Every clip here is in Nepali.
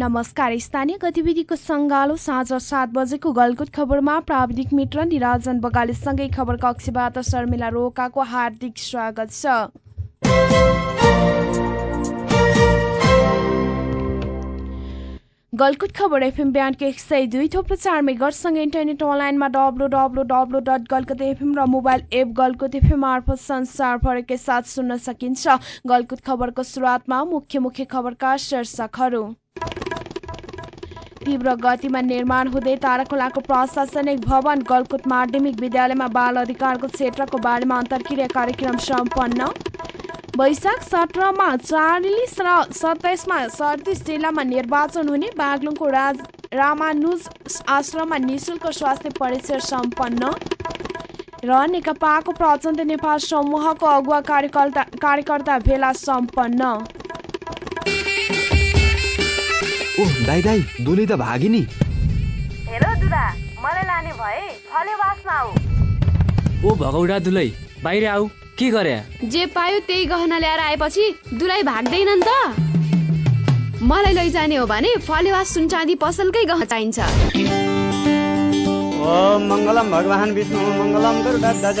नमस्कार। स्थानीय गतिविधिको सङ्गालो साँझ सात बजेको गलकुट खबरमा प्राविधिक मित्र निराजन बगालीसँगै खबर कक्षबाट शर्मिला रोकाको हार्दिक स्वागत छ। गलकुट खबर एफएम ब्यान्डको एक सय दुई थोप्रो चार मेगरसँगै इन्टरनेट अनलाइनमा W W W dot Galkot FM र मोबाइल एप गलकुट एफएम मार्फत संसारभरकै साथ सुन्न सकिन्छ। गलकुट खबरको सुरुवातमा मुख्य मुख्य खबरका शीर्षकहरू। तीव्र गतिमा निर्माण हुँदै ताराखोलाको प्रशासनिक भवन गलकुट माध्यमिक विद्यालयमा बाल अधिकारको क्षेत्रको बारेमा अन्तर्क्रिया कार्यक्रम सम्पन्न। वैशाख सत्रमा चालिस र सत्ताइसमा सडतिस जिल्लामा निर्वाचन हुने बागलुङको राज रामानुज आश्रममा निशुल्क स्वास्थ्य परीक्षण सम्पन्न। र नेकपाको प्रचण्ड नेपाल समूहको अगुवा कार्यकर्ता कार्यकर्ता भेला सम्पन्न। ओह दाई दाई दुली त भागी नि। हेर दुदा मलाई लाने भए फलेवासमा आऊ। ओ भगौडा दुलै बाहिर आऊ के गरे? जे पायो त्यही गहना ल्याएर आएपछि दुलाई भाग्दैनन् त। मलाई लैजाने हो भने फलेवास सुनचाँदी पसलकै गहना चाहिन्छ। ओम मङ्गलम भगवान् विष्णु मङ्गलम गरुडध्वज।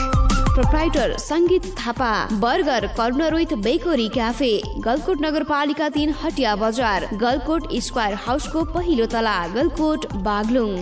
Proprietor Sangeet Thapa burger corner with bakery cafe Galkot नगरपालिका तिन हटिया बजार गलकोट स्क्वायर हाउसको पहिलो तला गलकोट बागलुङ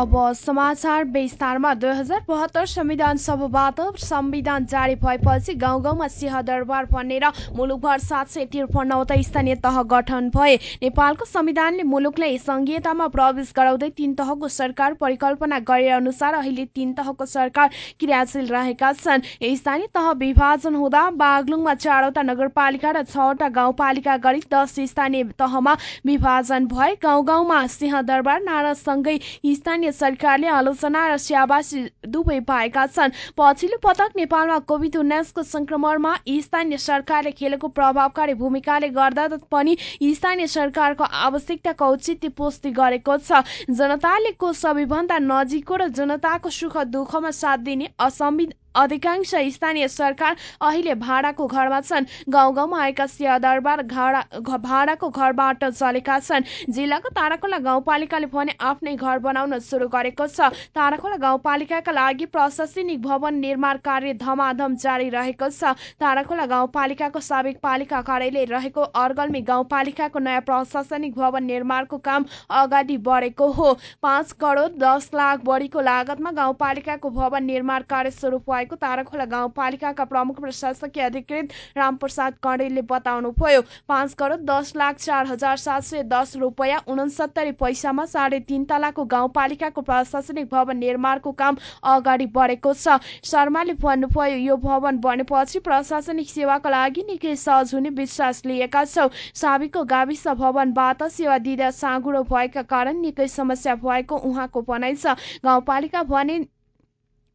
अब समाचार विस्तारमा। दुई हजार बहत्तर संविधान सभाबाट संविधान जारी भएपछि गाउँ गाउँमा सिंहदरबार बनेर मुलुकभर सात सय त्रिपन्नवटा स्थानीय तह गठन भए। नेपालको संविधानले मुलुकलाई संघीयतामा प्रवेश गराउँदै तीन तहको सरकार परिकल्पना गरे अनुसार अहिले तीन तहको सरकार क्रियाशील रहेका छन्। स्थानीय तह विभाजन हुँदा बागलुङमा चारवटा नगरपालिका र छवटा गाउँपालिका गरी दस स्थानीय तहमा विभाजन भए। गाउँ गाउँमा सिंहदरबार नारासँगै स्थानीय सरकारले आलोचना र स्याबासी दुवै पाएका छन्। पछिल्लो पटक नेपालमा कोभिड उन्नाइसको संक्रमणमा स्थानीय सरकारले खेलेको प्रभावकारी भूमिकाले गर्दा पनि स्थानीय सरकारको आवश्यकताको औचित्य पुष्टि गरेको छ। जनताले को सबैभन्दा नजिकको र जनताको सुख दुःखमा साथ दिने असंविधान अधिकांश स्थानीय सरकार अहिले भाडाको घरमा छन्। गाउँ गाउँमा आएका सिंहदरबार भाडाको घरबाट चलेका छन्। जिल्लाको ताराखोला गाउँपालिकाले भने आफ्नै घर बनाउन सुरु गरेको छ। ताराखोला गाउँपालिकाका लागि प्रशासनिक भवन निर्माण कार्य धमाधम जारी रहेको छ। ताराखोला गाउँपालिकाको साबिक पालिका कार्यालय रहेको अर्गल्मी गाउँपालिकाको नयाँ प्रशासनिक भवन निर्माणको काम अगाडि बढेको हो। पाँच करोड दस लाख बढीको लागतमा गाउँपालिकाको भवन निर्माण कार्य सुरु भएको ताराखोला गाउँपालिकाका प्रमुख प्रशासकीय अधिकृत रामप्रसाद कणेलले बताउनुभयो पाँच करोड दस लाख चार हजार सात सय दस रुपियाँ उनसत्तरी पैसामा साढे तीन तलाको गाउँपालिकाको प्रशासनिक भवन निर्माणको काम अगाडि बढेको छ। शर्माले भन्नुभयो यो भवन बनेपछि प्रशासनिक सेवाका लागि निकै सहज हुने विश्वास लिएका छौ। साबिको गाविस भवनबाट सेवा दिँदा साँगुरो भएका कारण निकै समस्या भएको उहाँको भनाइ छ। गाउँपालिका भने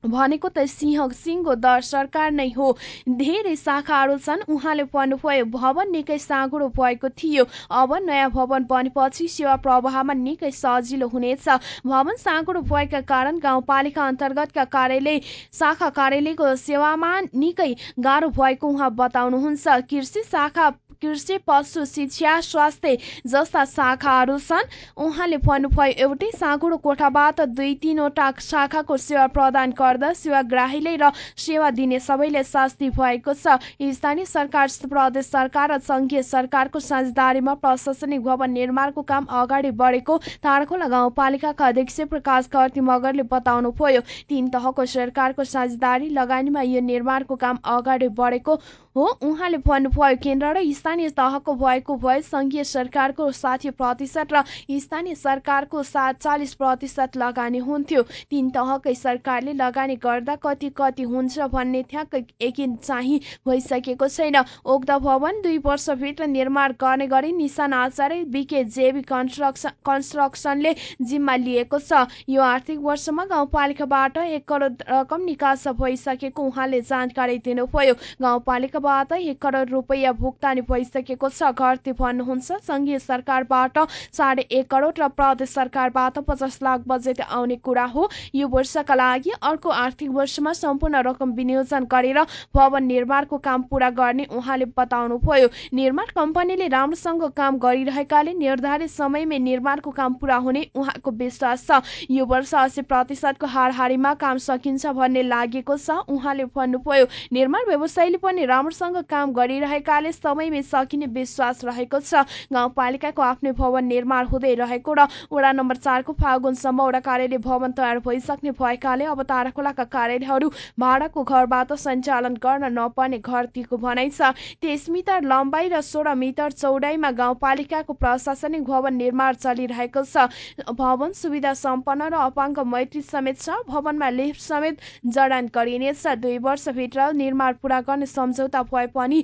भनेको त सिंह सिंहको दर सरकार नै हो। धेरै शाखाहरू छन्। उहाँले भन्नुभयो भवन निकै साँगुरो भएको थियो। अब नयाँ भवन बनेपछि सेवा प्रवाहमा निकै सजिलो हुनेछ। भवन साँगुरो भएका कारण गाउँपालिका अन्तर्गतका कार्यालय शाखा कार्यालयको सेवामा निकै गाह्रो भएको उहाँ बताउनुहुन्छ। कृषि शाखा कृषि पशु शिक्षा स्वास्थ्य जस्ता शाखाहरू छन्। उहाँले भन्नुभयो एउटै साँगुरो कोठाबाट दुई तिनवटा शाखाको सेवा प्रदान गर्दा सेवाग्राहीले र सेवा दिने सबैले शास्ति भएको छ। स्थानीय सरकार प्रदेश सरकार र संघीय सरकारको साझेदारीमा प्रशासनिक भवन निर्माणको काम अगाडि बढेको तारखोला गाउँपालिकाका अध्यक्ष प्रकाश कर्ती मगरले बताउनुभयो तीन तहको सरकारको साझेदारी लगानीमा यो निर्माणको काम अगाडि बढेको हो उहाँले भन्नुभयो केन्द्र र स्थानीय तहको भएको भए संघीय सरकारको साठी प्रतिशत र स्थानीय सरकारको सात चालिस प्रतिशत लगानी हुन्थ्यो। तीन तहकै सरकारले लगानी गर्दा कति कति हुन्छ भन्ने ठ्याक्कै यकिन चाहिँ भइसकेको छैन। उक्त भवन दुई वर्षभित्र निर्माण गर्ने गरी निशान आचार्य बिके जेबी कन्स्ट्रक्सन कन्स्ट्रक्सनले जिम्मा लिएको छ। यो आर्थिक वर्षमा गाउँपालिकाबाट एक करोड रकम निकास भइसकेको उहाँले जानकारी दिनुभयो। गाउँपालिका बाट एक करोड रुपियाँ भुक्तानी भइसकेको छ। घरती भन्नुहुन्छ संघीय सरकारबाट साढे एक करोड र प्रदेश सरकारबाट पचास लाख बजेट आउने कुरा हो। यो वर्षका लागि अर्को आर्थिक वर्षमा सम्पूर्ण रकम विनियोजन गरेर भवन निर्माणको काम पूरा गर्ने उहाँले बताउनुभयो। निर्माण कम्पनीले राम्रोसँग काम गरिरहेकाले निर्धारित समयमै निर्माणको काम पूरा हुने उहाँको विश्वास छ। यो वर्ष अस्सी प्रतिशतको हारहारीमा काम सकिन्छ भन्ने लागेको छ उहाँले भन्नुभयो। निर्माण व्यवसायीले पनि राम्रो राम्रोसँग काम गरिरहेकाले समयमै सकिने विश्वास रहेको छ। गाउँपालिकाको आफ्नै भवन निर्माण हुँदै रहेको र वडा नम्बर चारको फागुनसम्म वडा कार्यालय भवन तयार भइसक्ने भएकाले अब ताराखोलाका कार्यालयहरू भाडाको घरबाट सञ्चालन गर्न नपर्ने घरतीको भनाइ छ। तेइस मिटर लम्बाइ र सोह्र मिटर चौडाइमा गाउँपालिकाको प्रशासनिक भवन निर्माण चलिरहेको छ। भवन सुविधा सम्पन्न र अपाङ्ग मैत्री समेत छ। भवनमा लिफ्ट समेत जडान गरिनेछ। दुई वर्षभित्र निर्माण पूरा गर्ने सम्झौता भए पनि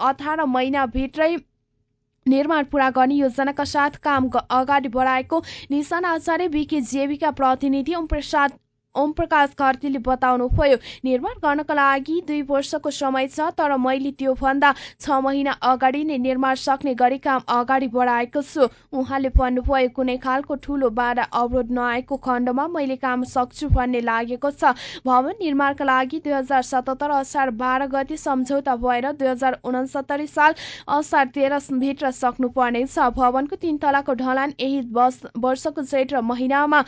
अठार महिनाभित्रै निर्माण पूरा गर्ने योजनाका साथ काम अगाडि बढाएको निशान आचार्य जेबीका प्रतिनिधि ओम प्रसाद ओम प्रकाश कार्तीले बताउनुभयो निर्माण गर्नका लागि दुई वर्षको समय छ तर मैले त्योभन्दा छ महिना अगाडि नै निर्माण सक्ने गरी काम अगाडि बढाएको छु। उहाँले भन्नुभयो कुनै खालको ठुलो बाधा अवरोध नआएको खण्डमा मैले काम सक्छु भन्ने लागेको छ। भवन निर्माणका लागि दुई हजार सतहत्तर असार बाह्र गति सम्झौता भएर दुई हजार उनसत्तरी साल असार तेह्रभित्र सक्नुपर्नेछ। भवनको तीन तलाको ढलान यही वर्षको चैत्र महिनामा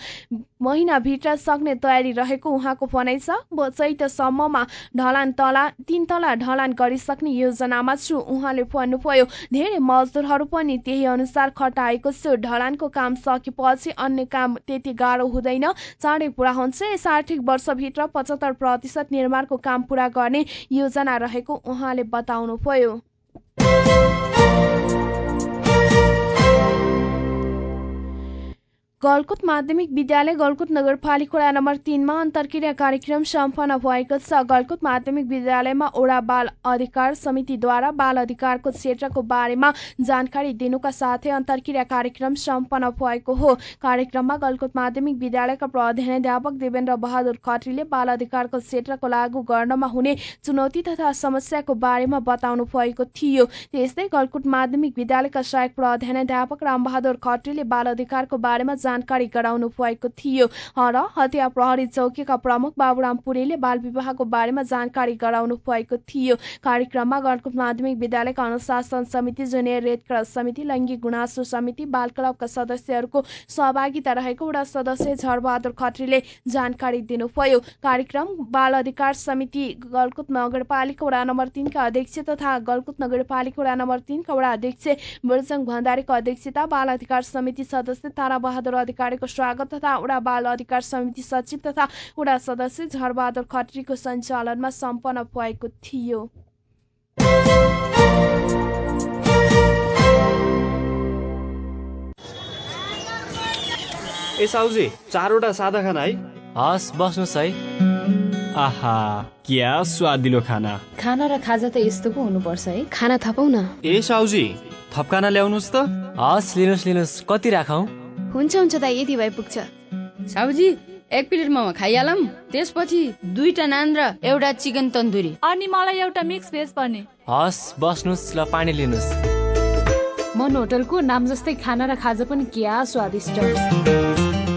महिनाभित्र सक्ने तयारी रहेको उहाँको भनाइ छ चैतसम्ममा ढलान तला तीन तला ढलान गरिसक्ने योजनामा छु उहाँले भन्नुभयो। धेरै मजदुरहरू पनि त्यही अनुसार खटाएको छु। ढलानको काम सकेपछि अन्य काम त्यति गाह्रो हुँदैन। चाँडै पुरा हुन्छ। यस आर्थिक वर्षभित्र पचहत्तर प्रतिशत निर्माणको काम पुरा गर्ने योजना रहेको उहाँले बताउनुभयो। गलकुट माध्यमिक विद्यालय गलकुट नगरपालिका नम्बर तिनमा अन्तर्क्रिया कार्यक्रम सम्पन्न भएको छ। गलकुट माध्यमिक विद्यालयमा ओडा बाल अधिकार समितिद्वारा बाल अधिकारको क्षेत्रको बारेमा जानकारी दिनुका साथै अन्तर्क्रिया कार्यक्रम सम्पन्न भएको हो। कार्यक्रममा गलकुट माध्यमिक विद्यालयका प्रधानाध्यापक देवेन्द्र बहादुर खत्रीले बाल अधिकारको क्षेत्रको लागू गर्नमा हुने चुनौती तथा समस्याको बारेमा बताउनु भएको थियो। त्यस्तै गलकुट माध्यमिक विद्यालयका सहायक प्रधानाध्यापक रामबहादुर खत्रीले बाल अधिकारको बारेमा जानकारी गराउनु भएको थियो। र हतिया प्रहरी चौकीका प्रमुख बाबुराम पुरेले बाल विवाहको बारेमा जानकारी गराउनु भएको थियो। कार्यक्रममा गणकुट माध्यमिक विद्यालयका अनुशासन समिति जुनियर रेड क्रस समिति लैङ्गिक गुनासो समिति बाल क्लबका सदस्यहरूको सहभागिता रहेको वडा सदस्य झरबहादुर खत्रीले जानकारी दिनुभयो। कार्यक्रम बाल अधिकार समिति गलकुट नगरपालिका वडा नम्बर तिनका अध्यक्ष तथा गलकुट नगरपालिका वडा नम्बर तिनका वडा अध्यक्ष बिरजङ भण्डारीको अध्यक्षता बाल अधिकार समिति सदस्य तारा बहादुर अधिकारीको स्वागत तथा उडा बाल अधिकार समिति सचिव तथा उडा सदस्य झरबहादुर खत्रीको सञ्चालनमा सम्पन्न भएको थियो। ए साउजी चारवटा सादा खाना है? हस् बस्नुहोस् है। आहा क्या स्वादिलो खाना? खाना र खाजा त यस्तो पो हुनुपर्छ है। खाना थपौ न ए साउजी थप खाना ल्याउनुहोस् त। हस् लिनुहोस् लिनुहोस् कति राखौँ? हुन्छ हुन्छ दाइ यति भए पुग्छ साउजी एक प्लेट मोमो खाइहालौँ त्यसपछि दुईटा नान र एउटा चिकन तन्दुरी। अनि मलाई एउटा मिक्स भेज पर्ने हस् बस्नुहोस् ल पानी लिनुहोस् मन होटलको नाम जस्तै खाना र खाजा पनि क्या स्वादिष्ट।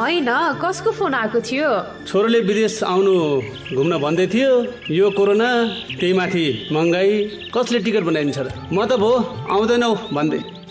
होइन कसको फोन आएको थियो? छोरोले विदेश आउनु घुम्न भन्दै थियो यो कोरोना त्यही माथि महँगाई कसले टिकट बनाइदिन्छ र? म त भो आउँदैनौ भन्दै।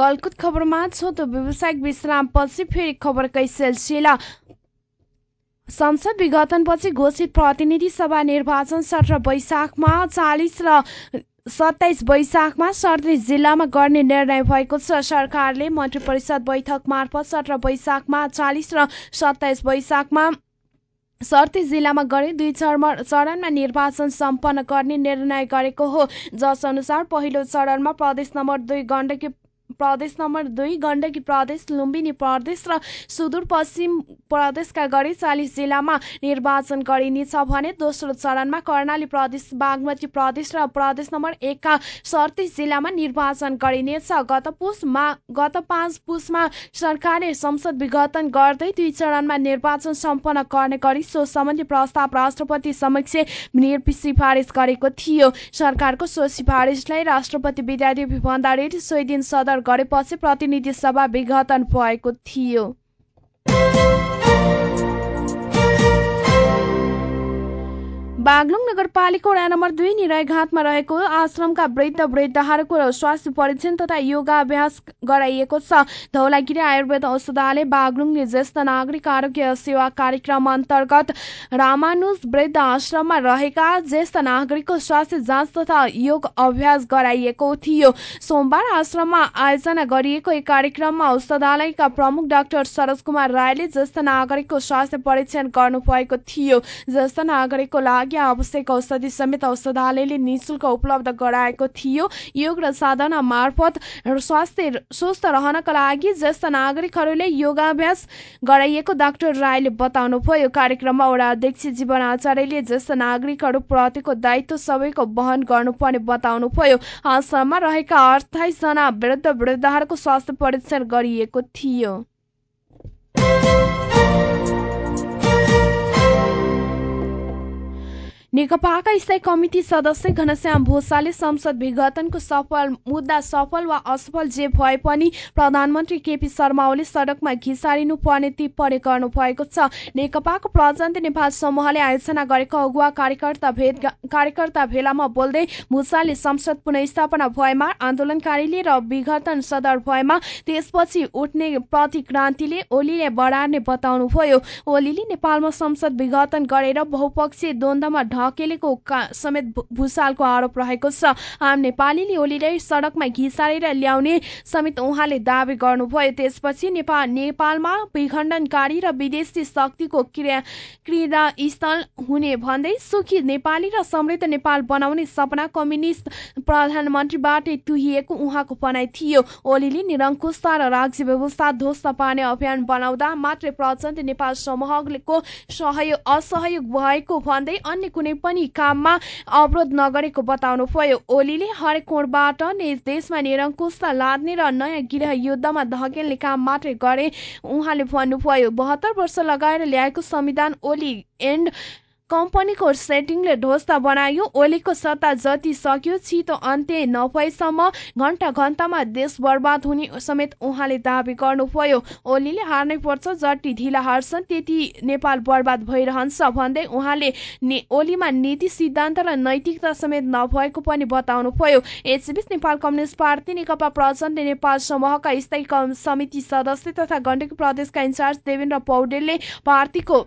गलकुत खबरमा छोटो व्यावसायिक विश्रामपछि फेरि खबरकै सिलसिला। संसद विघटनपछि घोषित प्रतिनिधि सभा निर्वाचन सत्र वैशाखमा चालिस र सत्ताइस वैशाखमा सडतिस जिल्लामा गर्ने निर्णय भएको छ। सरकारले मन्त्री परिषद बैठक मार्फत सत्र वैशाखमा चालिस र सत्ताइस वैशाखमा सडतिस जिल्लामा गरी दुई चरणमा निर्वाचन सम्पन्न गर्ने निर्णय गरेको हो। जस अनुसार पहिलो चरणमा प्रदेश नम्बर दुई गण्डकी प्रदेश नम्बर दुई गण्डकी प्रदेश लुम्बिनी प्रदेश र सुदूरपश्चिम प्रदेशका गरी चालिस जिल्लामा निर्वाचन गरिनेछ भने दोस्रो चरणमा कर्णाली प्रदेश बागमती प्रदेश र प्रदेश नम्बर एकका सडतिस जिल्लामा निर्वाचन गरिनेछ। गत पुसमा गत पाँच पुसमा सरकारले संसद विघटन गर्दै दुई चरणमा निर्वाचन सम्पन्न गर्ने गरी सो सम्बन्धी प्रस्ताव राष्ट्रपति समक्ष सिफारिस गरेको थियो। सरकारको सो सिफारिसलाई राष्ट्रपति विद्यादेवी भण्डारी सोही दिन सदर गरेपछि प्रतिनिधि सभा विघटन भएको थियो। बागलुङ नगरपालिका वडा नम्बर दुई निरायघाटमा रहेको आश्रमका वृद्ध वृद्धाहरूको स्वास्थ्य परीक्षण तथा योगाभ्यास गराइएको छ। धौलागिरी आयुर्वेद औषधालय बागलुङले ज्येष्ठ नागरिक आरोग्य सेवा कार्यक्रम अन्तर्गत रामानुज वृद्ध आश्रममा रहेका ज्येष्ठ नागरिकको स्वास्थ्य जाँच तथा योग अभ्यास गराइएको थियो। सोमबार आश्रममा आयोजना गरिएको एक कार्यक्रममा औषधालयका प्रमुख डाक्टर सरोज कुमार राईले ज्येष्ठ नागरिकको स्वास्थ्य परीक्षण गर्नुभएको थियो। ज्येष्ठ नागरिकको लागि लागि आवश्यक औषधि समेत औषधालयले निशुल्क उपलब्ध गराएको थियो। योग र साधना मार्फत स्वास्थ्य स्वस्थ रहनका लागि ज्येष्ठ नागरिकहरूले योगाभ्यास गराइएको डाक्टर राईले बताउनुभयो। कार्यक्रममा वडा अध्यक्ष जीवन आचार्यले ज्येष्ठ नागरिकहरू प्रतिको दायित्व सबैको वहन गर्नुपर्ने बताउनुभयो। आश्रममा रहेका अठाइस जना वृद्ध वृद्धहरूको स्वास्थ्य परीक्षण गरिएको थियो। नेकपाका स्थायी कमिटी सदस्य घनश्याम भूषाले संसद विघटनको सफल मुद्दा सफल वा असफल जे भए पनि प्रधानमन्त्री केपी शर्मा ओली सडकमा घिसारिनु पर्ने टिप्पणी गर्नु भएको छ। नेकपाको प्रजान्त नेपाल समूहले आयोजना गरेको अगुवा कार्यकर्ता भेट कार्यकर्ता भेलामा बोल्दै भूषाले संसद पुनस्थापना भएमा आन्दोलनकारीले र विघटन सदर भएमा त्यसपछि उठ्ने प्रतिक्रान्तिले ओलीले बढार्ने बताउनुभयो। ओलीले नेपालमा संसद विघटन गरेर बहुपक्षीय द्वन्द्वमा ढकेलेको समेत भूषालको आरोप रहेको छ। आम नेपालीले ओलीलाई सड़कमा घिसारेर ल्याउने समेत उहाँले दावी गर्नुभयो। त्यसपछि नेपाल नेपालमा विखण्डनकारी र विदेशी शक्तिको क्रिया क्रीडा स्थल हुने भन्दै सुखी नेपाली र समृद्ध नेपाल बनाउने सपना कम्युनिस्ट प्रधानमन्त्रीबाटै तुहिएको उहाँको भनाइ थियो। ओलीले निरङ्कुशता र राज्य व्यवस्था ध्वस्त पार्ने अभियान बनाउँदा मात्रै प्रचण्ड नेपाल समूहको सहयोग असहयोग भएको भन्दै अन्य कुनै पनि काममा अवरोध नगरेको बताउनु भयो। ओलीले हरेक कोणबाट देशमा निरङ्कुशता लाद्ने र नयाँ गृह युद्धमा धकेल्ने काम मात्रै गरे उहाँले भन्नुभयो बहत्तर वर्ष लगाएर ल्याएको संविधान ओली एन्ड कम्पनीको सेटिङले ध्वस्त बनायो। ओलीको सत्ता जति सक्यो छिटो अन्त्य नभएसम्म घण्टा घण्टामा देश बर्बाद हुने समेत उहाँले दावी गर्नुभयो। ओलीले हार्नै पर्छ जति ढिला हार्छन् त्यति नेपाल बर्बाद भइरहन्छ भन्दै उहाँले ओलीमा नीति सिद्धान्त र नैतिकता समेत नभएको पनि बताउनुभयो। यसबीच नेपाल कम्युनिस्ट पार्टी नेकपा प्रचण्ड नेपाल समूहका स्थायी समिति सदस्य तथा गण्डकी प्रदेशका इन्चार्ज देवेन्द्र पौडेलले पार्टीको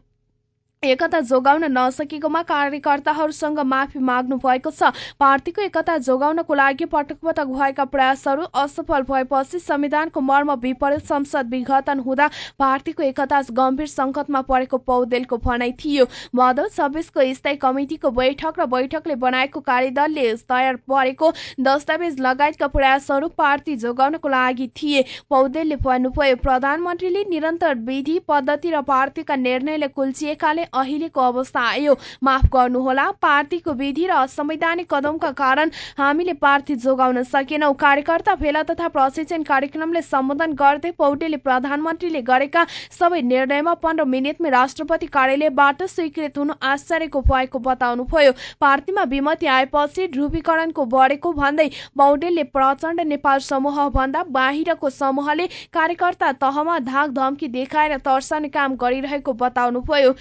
एकता जोगाउन नसकेकोमा कार्यकर्ताहरूसँग माफी माग्नु भएको छ। पार्टीको एकता जोगाउनको लागि पटक पटक भएका प्रयासहरू असफल भएपछि संविधानको मर्म विपरीत संसद विघटन हुँदा पार्टीको एकता गम्भीर संकटमा परेको पौडेलको भनाइ थियो। भदौ छब्बिसको स्थायी कमिटिको बैठक र बैठकले बनाएको कार्यदलले तयार परेको दस्तावेज लगायतका प्रयासहरू पार्टी जोगाउनको लागि थिए। पौडेलले भन्नुभयो प्रधानमन्त्रीले निरन्तर विधि पद्धति र पार्टीका निर्णयले कुल्चिएकाले अहिलेको अवस्था आयो। माफ गर्नुहोला पार्टीको विधि र असंवैधानिक कदमका कारण हामीले पार्टी जोगाउन सकेनौ। कार्यकर्ता भेला तथा प्रशिक्षण कार्यक्रमले सम्बोधन गर्दै पौडेलले प्रधानमन्त्रीले गरेका सबै निर्णयमा पन्ध्र मिनटमै राष्ट्रपति कार्यालयबाट स्वीकृत हुनु आश्चर्यको भएको बताउनुभयो। पार्टीमा विमति आएपछि ध्रुवीकरणको बढेको भन्दै पौडेलले प्रचण्ड नेपाल समूह भन्दा बाहिरको समूहले कार्यकर्ता तहमा धाक धम्की देखाएर तर्साउने काम गरिरहेको बताउनुभयो।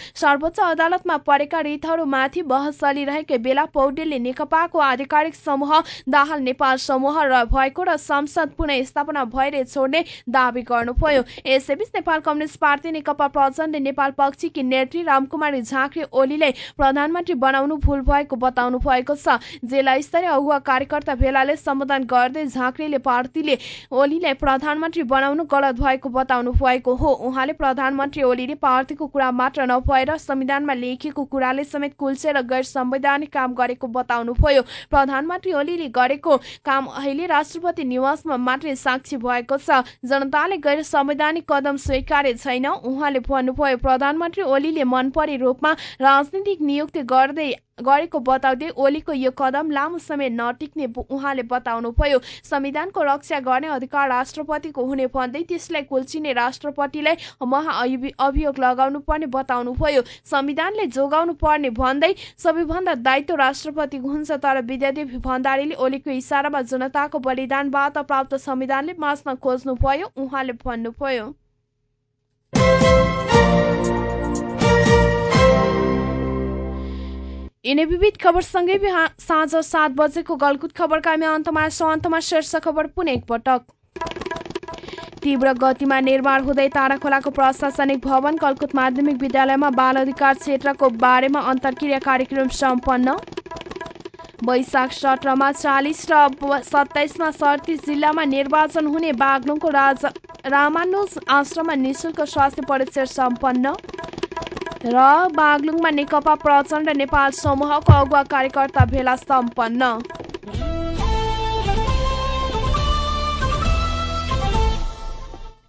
सर्वोच्च अदालतमा परेका रिटहरूमाथि बहस चलिरहेकै बेला पौडेलले नेकपाको आधिकारिक समूह दाहाल नेपाल समूह र भएको र संसद पुनः स्थापना भएर छोड्ने दावी गर्नुभयो। यसैबीच नेपाल कम्युनिस्ट पार्टी नेकपा प्रचण्ड नेपाल पक्षकी नेत्री रामकुमारी झाँक्री ओलीलाई प्रधानमन्त्री बनाउनु भूल भएको बताउनु भएको छ। जिल्ला स्तरीय अगुवा कार्यकर्ता भेलाले सम्बोधन गर्दै झाँक्रीले पार्टीले ओलीलाई प्रधानमन्त्री बनाउनु गलत भएको बताउनु भएको हो। उहाँले प्रधानमन्त्री ओलीले पार्टीको कुरा मात्र नभएर संविधानमा लेखिएको कुराले समेत कुल्चे र गैर संवैधानिक काम गरेको बताउनुभयो प्रधानमन्त्री ओलीले गरेको काम अहिले राष्ट्रपति निवासमा मात्रै साक्षी भएको छ। जनताले गैर संवैधानिक कदम स्वीकारे छैन उहाँले भन्नुभयो। प्रधानमन्त्री ओलीले मनपरे रूपमा राजनीतिक नियुक्ति गर्दै गरेको बताउँदै ओलीको यो कदम लामो समय नटिक्ने उहाँले बताउनुभयो। संविधानको रक्षा गर्ने अधिकार राष्ट्रपतिको हुने भन्दै त्यसलाई कुल्चिने राष्ट्रपतिलाई महाअभियोग लगाउनु पर्ने बताउनुभयो। संविधानले जोगाउनु पर्ने भन्दै सबैभन्दा दायित्व राष्ट्रपतिको हुन्छ तर विद्यादेवी भण्डारीले ओलीको इसारामा जनताको बलिदानबाट प्राप्त संविधानले मास्न खोज्नुभयो उहाँले भन्नुभयो। यिनै विविध खबरसँगै साँझ सात बजेको गलकुट खबरका अन्तमा अन्तमा शीर्ष खबर पुनः एकपटक तीव्र गतिमा निर्माण हुँदै ताराखोलाको प्रशासनिक भवन कलकुट माध्यमिक विद्यालयमा बाल अधिकार क्षेत्रको बारेमा अन्तर्क्रिया कार्यक्रम सम्पन्न। वैशाख सत्रमा चालिस र सत्ताइसमा सडतिस जिल्लामा निर्वाचन हुने बागलुङको राजा रामानुज आश्रममा निशुल्क स्वास्थ्य परीक्षण सम्पन्न। र बागलुङमा नेकपा प्रचण्ड नेपाल समूहको अगुवा कार्यकर्ता भेला सम्पन्न।